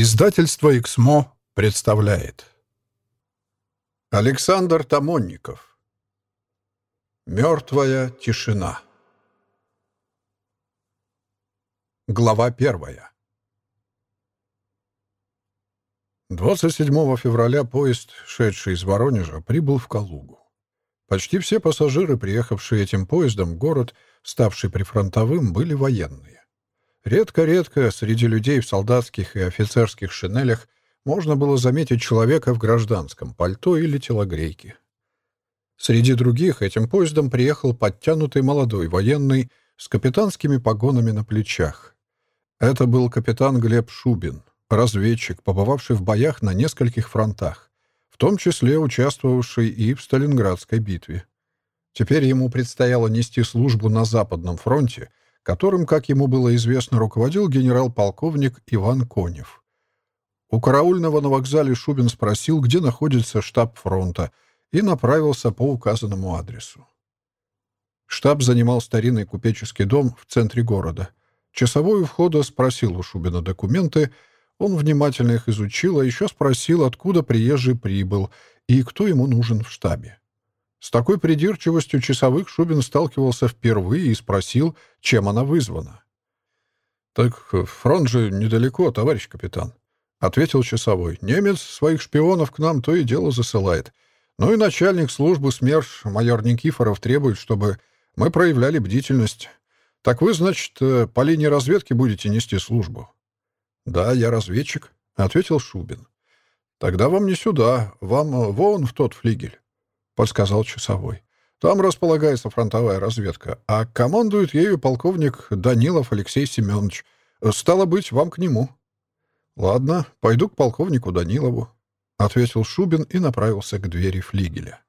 Издательство «Эксмо» представляет Александр Тамонников «Мертвая тишина» Глава первая 27 февраля поезд, шедший из Воронежа, прибыл в Калугу. Почти все пассажиры, приехавшие этим поездом в город, ставший прифронтовым, были военные. Редко-редко среди людей в солдатских и офицерских шинелях можно было заметить человека в гражданском пальто или телогрейке. Среди других этим поездом приехал подтянутый молодой военный с капитанскими погонами на плечах. Это был капитан Глеб Шубин, разведчик, побывавший в боях на нескольких фронтах, в том числе участвовавший и в Сталинградской битве. Теперь ему предстояло нести службу на Западном фронте — которым, как ему было известно, руководил генерал-полковник Иван Конев. У караульного на вокзале Шубин спросил, где находится штаб фронта, и направился по указанному адресу. Штаб занимал старинный купеческий дом в центре города. Часовой у входа спросил у Шубина документы, он внимательно их изучил, а еще спросил, откуда приезжий прибыл и кто ему нужен в штабе. С такой придирчивостью часовых Шубин сталкивался впервые и спросил, чем она вызвана. «Так фронт же недалеко, товарищ капитан», — ответил часовой. «Немец своих шпионов к нам то и дело засылает. Ну и начальник службы СМЕРШ, майор Никифоров, требует, чтобы мы проявляли бдительность. Так вы, значит, э, по линии разведки будете нести службу?» «Да, я разведчик», — ответил Шубин. «Тогда вам не сюда, вам э, вон в тот флигель» подсказал часовой. Там располагается фронтовая разведка, а командует ею полковник Данилов Алексей Семенович. Стало быть, вам к нему. Ладно, пойду к полковнику Данилову, ответил Шубин и направился к двери флигеля.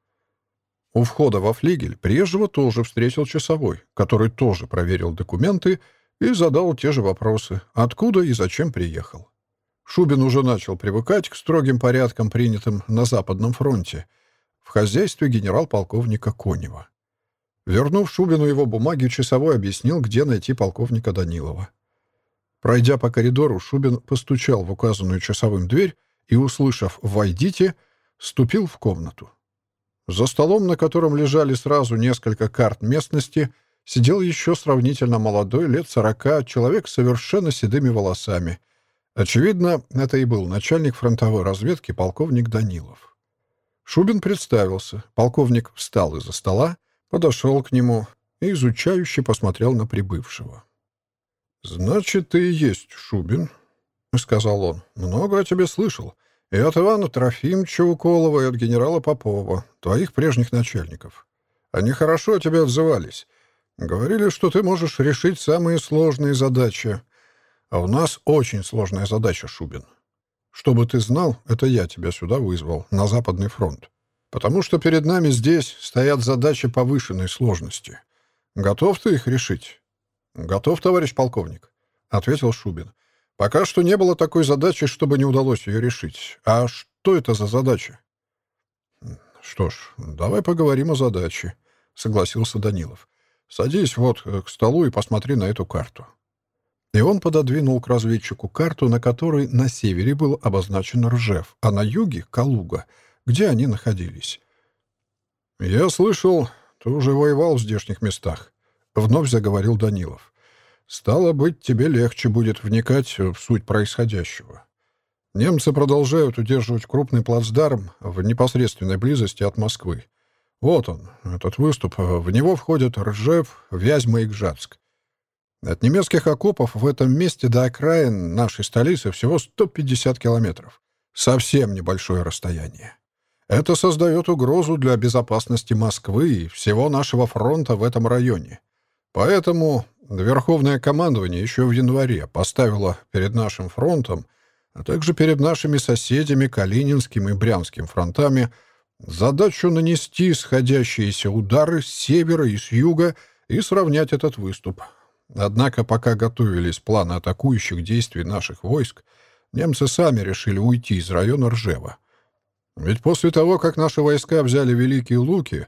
У входа во флигель приезжего тоже встретил часовой, который тоже проверил документы и задал те же вопросы, откуда и зачем приехал. Шубин уже начал привыкать к строгим порядкам, принятым на Западном фронте — в хозяйстве генерал-полковника Конева. Вернув Шубину его бумаги, часовой объяснил, где найти полковника Данилова. Пройдя по коридору, Шубин постучал в указанную часовым дверь и, услышав «Войдите», ступил в комнату. За столом, на котором лежали сразу несколько карт местности, сидел еще сравнительно молодой, лет сорока, человек с совершенно седыми волосами. Очевидно, это и был начальник фронтовой разведки полковник Данилов. Шубин представился. Полковник встал из-за стола, подошел к нему и изучающе посмотрел на прибывшего. «Значит, ты и есть Шубин», — сказал он. «Много о тебе слышал. И от Ивана Трофимовича Уколова, и от генерала Попова, твоих прежних начальников. Они хорошо о тебе отзывались. Говорили, что ты можешь решить самые сложные задачи. А у нас очень сложная задача, Шубин. Чтобы ты знал, это я тебя сюда вызвал, на Западный фронт. Потому что перед нами здесь стоят задачи повышенной сложности. Готов ты их решить? Готов, товарищ полковник, — ответил Шубин. Пока что не было такой задачи, чтобы не удалось ее решить. А что это за задача? Что ж, давай поговорим о задаче, — согласился Данилов. Садись вот к столу и посмотри на эту карту. И он пододвинул к разведчику карту, на которой на севере был обозначен Ржев, а на юге — Калуга, где они находились. «Я слышал, ты уже воевал в здешних местах», — вновь заговорил Данилов. «Стало быть, тебе легче будет вникать в суть происходящего. Немцы продолжают удерживать крупный плацдарм в непосредственной близости от Москвы. Вот он, этот выступ. В него входят Ржев, Вязьма и Гжатск. От немецких окопов в этом месте до окраин нашей столицы всего 150 километров. Совсем небольшое расстояние. Это создает угрозу для безопасности Москвы и всего нашего фронта в этом районе. Поэтому Верховное командование еще в январе поставило перед нашим фронтом, а также перед нашими соседями Калининским и Брянским фронтами задачу нанести сходящиеся удары с севера и с юга и сравнять этот выступ Однако, пока готовились планы атакующих действий наших войск, немцы сами решили уйти из района Ржева. Ведь после того, как наши войска взяли Великие Луки,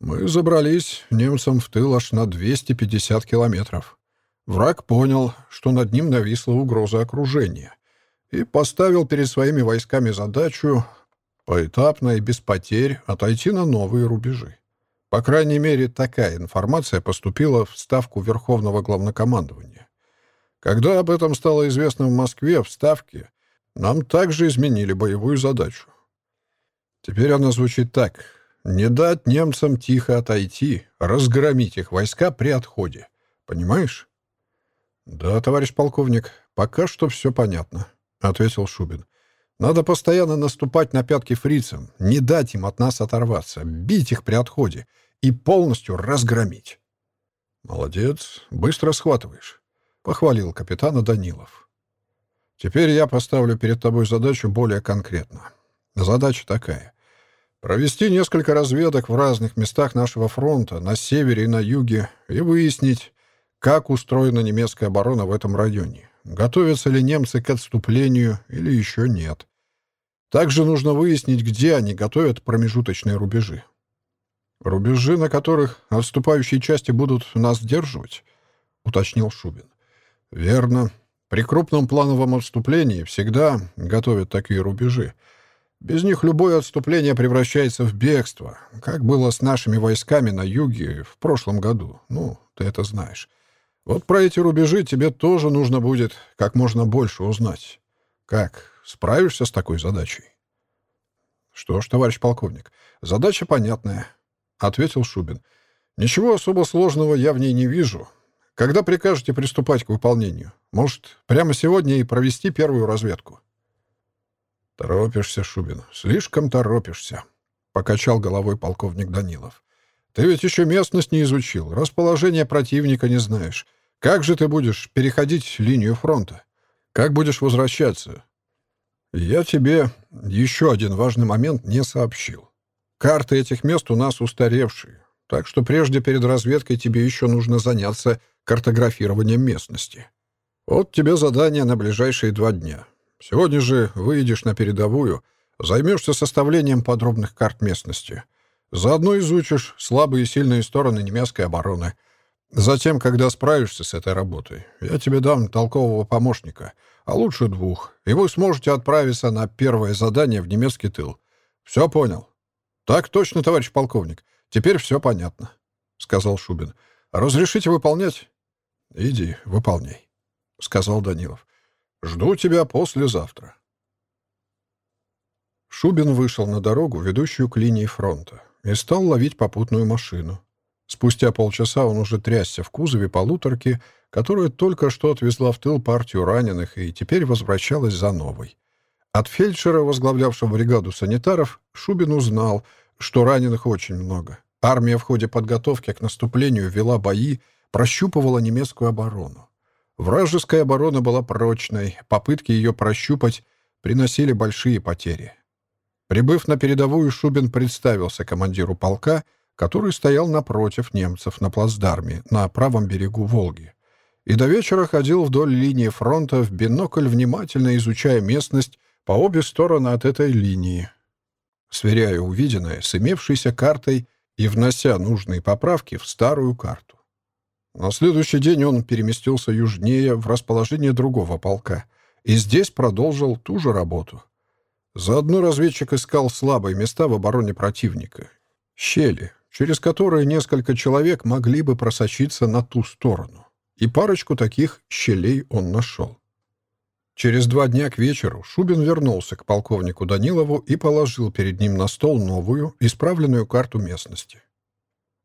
мы забрались немцам в тыл аж на 250 километров. Враг понял, что над ним нависла угроза окружения. и поставил перед своими войсками задачу поэтапно и без потерь отойти на новые рубежи. По крайней мере, такая информация поступила в Ставку Верховного Главнокомандования. Когда об этом стало известно в Москве, в Ставке, нам также изменили боевую задачу. Теперь она звучит так. Не дать немцам тихо отойти, разгромить их войска при отходе. Понимаешь? Да, товарищ полковник, пока что все понятно, — ответил Шубин. Надо постоянно наступать на пятки фрицам, не дать им от нас оторваться, бить их при отходе и полностью разгромить. Молодец, быстро схватываешь, — похвалил капитана Данилов. Теперь я поставлю перед тобой задачу более конкретно. Задача такая. Провести несколько разведок в разных местах нашего фронта, на севере и на юге, и выяснить, как устроена немецкая оборона в этом районе. Готовятся ли немцы к отступлению или еще нет. Также нужно выяснить, где они готовят промежуточные рубежи. Рубежи, на которых отступающие части будут нас сдерживать, уточнил Шубин. Верно. При крупном плановом отступлении всегда готовят такие рубежи. Без них любое отступление превращается в бегство, как было с нашими войсками на юге в прошлом году. Ну, ты это знаешь. Вот про эти рубежи тебе тоже нужно будет как можно больше узнать. Как, справишься с такой задачей? Что ж, товарищ полковник, задача понятная, — ответил Шубин. Ничего особо сложного я в ней не вижу. Когда прикажете приступать к выполнению? Может, прямо сегодня и провести первую разведку?» «Торопишься, Шубин, слишком торопишься», — покачал головой полковник Данилов. «Ты ведь еще местность не изучил, расположение противника не знаешь. Как же ты будешь переходить линию фронта? Как будешь возвращаться?» «Я тебе еще один важный момент не сообщил. Карты этих мест у нас устаревшие, так что прежде перед разведкой тебе еще нужно заняться картографированием местности. Вот тебе задание на ближайшие два дня. Сегодня же выйдешь на передовую, займешься составлением подробных карт местности. Заодно изучишь слабые и сильные стороны немецкой обороны. Затем, когда справишься с этой работой, я тебе дам толкового помощника, а лучше двух, и вы сможете отправиться на первое задание в немецкий тыл. Все понял? Так точно, товарищ полковник. Теперь все понятно, — сказал Шубин. Разрешите выполнять? Иди, выполняй, — сказал Данилов. Жду тебя послезавтра. Шубин вышел на дорогу, ведущую к линии фронта, и стал ловить попутную машину. Спустя полчаса он уже трясся в кузове полуторки, которая только что отвезла в тыл партию раненых и теперь возвращалась за новой. От фельдшера, возглавлявшего бригаду санитаров, Шубин узнал, что раненых очень много. Армия в ходе подготовки к наступлению вела бои, прощупывала немецкую оборону. Вражеская оборона была прочной, попытки ее прощупать приносили большие потери. Прибыв на передовую, Шубин представился командиру полка, который стоял напротив немцев на плацдарме на правом берегу Волги. И до вечера ходил вдоль линии фронта в бинокль, внимательно изучая местность по обе стороны от этой линии, сверяя увиденное с имевшейся картой и внося нужные поправки в старую карту. На следующий день он переместился южнее в расположение другого полка и здесь продолжил ту же работу. Заодно разведчик искал слабые места в обороне противника. Щели, через которые несколько человек могли бы просочиться на ту сторону. И парочку таких щелей он нашел. Через два дня к вечеру Шубин вернулся к полковнику Данилову и положил перед ним на стол новую, исправленную карту местности.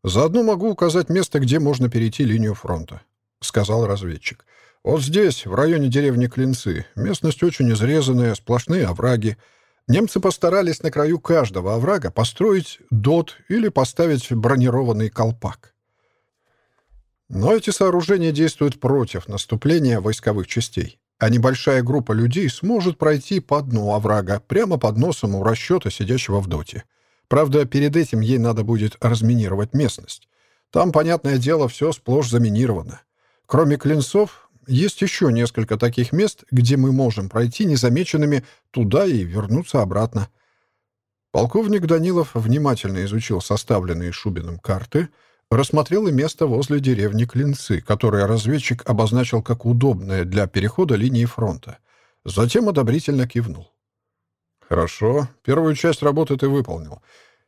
«Заодно могу указать место, где можно перейти линию фронта», — сказал разведчик. «Вот здесь, в районе деревни Клинцы, местность очень изрезанная, сплошные овраги. Немцы постарались на краю каждого оврага построить дот или поставить бронированный колпак. Но эти сооружения действуют против наступления войсковых частей, а небольшая группа людей сможет пройти по дну оврага прямо под носом у расчета, сидящего в доте. Правда, перед этим ей надо будет разминировать местность. Там, понятное дело, все сплошь заминировано. Кроме клинцов, есть еще несколько таких мест, где мы можем пройти незамеченными туда и вернуться обратно. Полковник Данилов внимательно изучил составленные Шубиным карты, рассмотрел и место возле деревни Клинцы, которое разведчик обозначил как удобное для перехода линии фронта. Затем одобрительно кивнул. «Хорошо. Первую часть работы ты выполнил.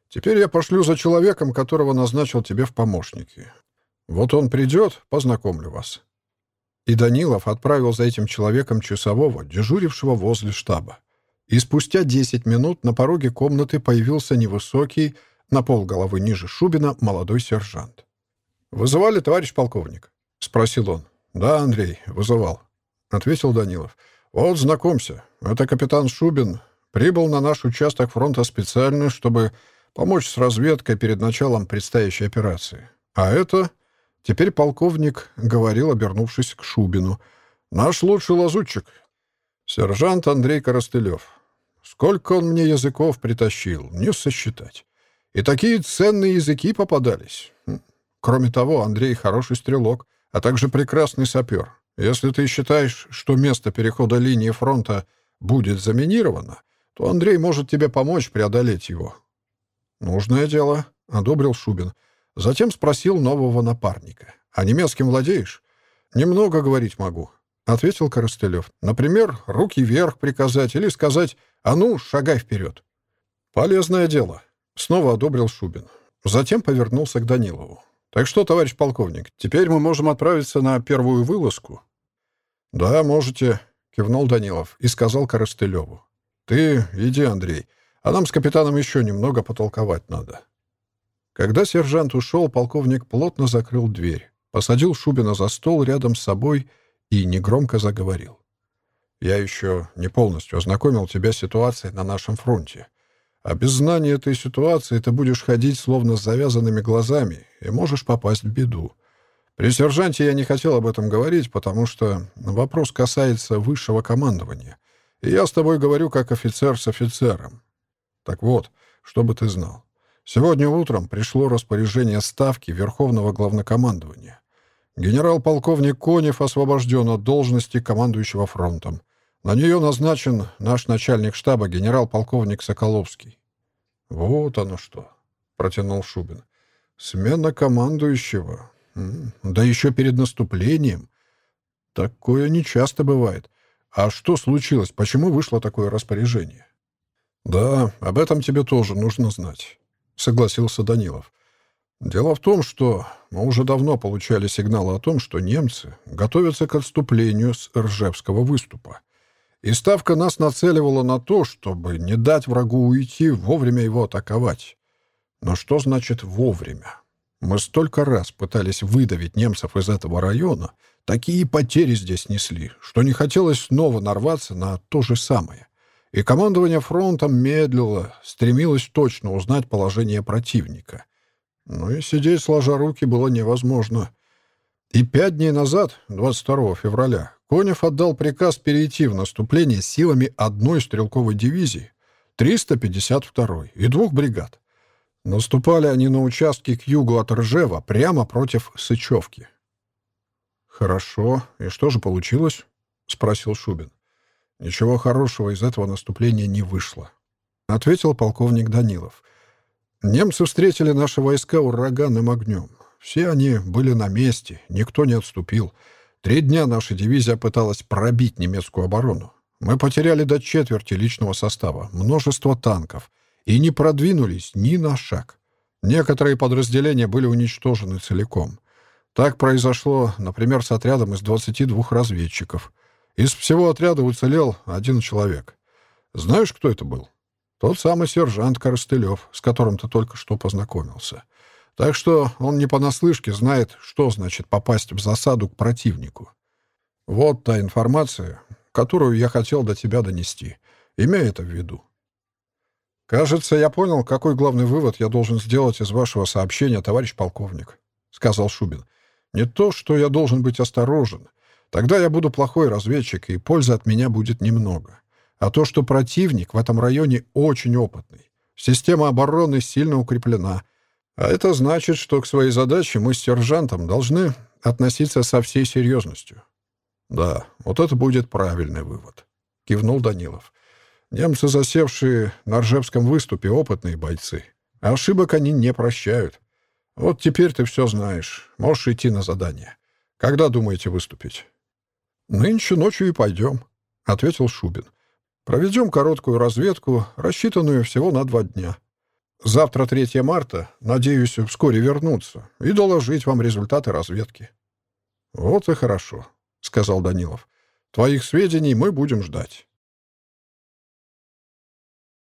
Теперь я пошлю за человеком, которого назначил тебе в помощники. Вот он придет, познакомлю вас». И Данилов отправил за этим человеком часового, дежурившего возле штаба. И спустя десять минут на пороге комнаты появился невысокий, на пол головы ниже Шубина, молодой сержант. «Вызывали, товарищ полковник?» — спросил он. «Да, Андрей, вызывал», — ответил Данилов. «Вот, знакомься, это капитан Шубин. Прибыл на наш участок фронта специально, чтобы помочь с разведкой перед началом предстоящей операции. А это...» Теперь полковник говорил, обернувшись к Шубину. «Наш лучший лазутчик. Сержант Андрей Коростылев. Сколько он мне языков притащил, не сосчитать. И такие ценные языки попадались. Хм. Кроме того, Андрей хороший стрелок, а также прекрасный сапер. Если ты считаешь, что место перехода линии фронта будет заминировано, то Андрей может тебе помочь преодолеть его». «Нужное дело», — одобрил Шубин. Затем спросил нового напарника. «А немецким владеешь?» «Немного говорить могу», — ответил Коростылев. «Например, руки вверх приказать или сказать «А ну, шагай вперед». «Полезное дело», — снова одобрил Шубин. Затем повернулся к Данилову. «Так что, товарищ полковник, теперь мы можем отправиться на первую вылазку?» «Да, можете», — кивнул Данилов и сказал Коростылеву. «Ты иди, Андрей, а нам с капитаном еще немного потолковать надо». Когда сержант ушел, полковник плотно закрыл дверь, посадил Шубина за стол рядом с собой и негромко заговорил. «Я еще не полностью ознакомил тебя с ситуацией на нашем фронте. А без знания этой ситуации ты будешь ходить словно с завязанными глазами и можешь попасть в беду. При сержанте я не хотел об этом говорить, потому что вопрос касается высшего командования. И я с тобой говорю как офицер с офицером. Так вот, чтобы ты знал. Сегодня утром пришло распоряжение Ставки Верховного Главнокомандования. Генерал-полковник Конев освобожден от должности командующего фронтом. На нее назначен наш начальник штаба генерал-полковник Соколовский. «Вот оно что!» — протянул Шубин. «Смена командующего. Да еще перед наступлением. Такое нечасто бывает. А что случилось? Почему вышло такое распоряжение?» «Да, об этом тебе тоже нужно знать согласился Данилов. Дело в том, что мы уже давно получали сигналы о том, что немцы готовятся к отступлению с Ржевского выступа. И ставка нас нацеливала на то, чтобы не дать врагу уйти, вовремя его атаковать. Но что значит «вовремя»? Мы столько раз пытались выдавить немцев из этого района, такие потери здесь несли, что не хотелось снова нарваться на то же самое и командование фронтом медлило, стремилось точно узнать положение противника. Ну и сидеть сложа руки было невозможно. И пять дней назад, 22 февраля, Конев отдал приказ перейти в наступление силами одной стрелковой дивизии, 352-й и двух бригад. Наступали они на участке к югу от Ржева, прямо против Сычевки. «Хорошо. И что же получилось?» — спросил Шубин. Ничего хорошего из этого наступления не вышло, ответил полковник Данилов. Немцы встретили наши войска ураганным огнем. Все они были на месте, никто не отступил. Три дня наша дивизия пыталась пробить немецкую оборону. Мы потеряли до четверти личного состава, множество танков и не продвинулись ни на шаг. Некоторые подразделения были уничтожены целиком. Так произошло, например, с отрядом из 22 разведчиков. Из всего отряда уцелел один человек. Знаешь, кто это был? Тот самый сержант Коростылев, с которым ты только что познакомился. Так что он не понаслышке знает, что значит попасть в засаду к противнику. Вот та информация, которую я хотел до тебя донести. Имей это в виду. «Кажется, я понял, какой главный вывод я должен сделать из вашего сообщения, товарищ полковник», — сказал Шубин. «Не то, что я должен быть осторожен, Тогда я буду плохой разведчик, и пользы от меня будет немного. А то, что противник в этом районе очень опытный. Система обороны сильно укреплена. А это значит, что к своей задаче мы с сержантом должны относиться со всей серьезностью. Да, вот это будет правильный вывод, кивнул Данилов. Немцы, засевшие на Ржевском выступе, опытные бойцы. ошибок они не прощают. Вот теперь ты все знаешь. Можешь идти на задание. Когда думаете выступить? «Нынче ночью и пойдем», — ответил Шубин. «Проведем короткую разведку, рассчитанную всего на два дня. Завтра 3 марта, надеюсь, вскоре вернуться и доложить вам результаты разведки». «Вот и хорошо», — сказал Данилов. «Твоих сведений мы будем ждать».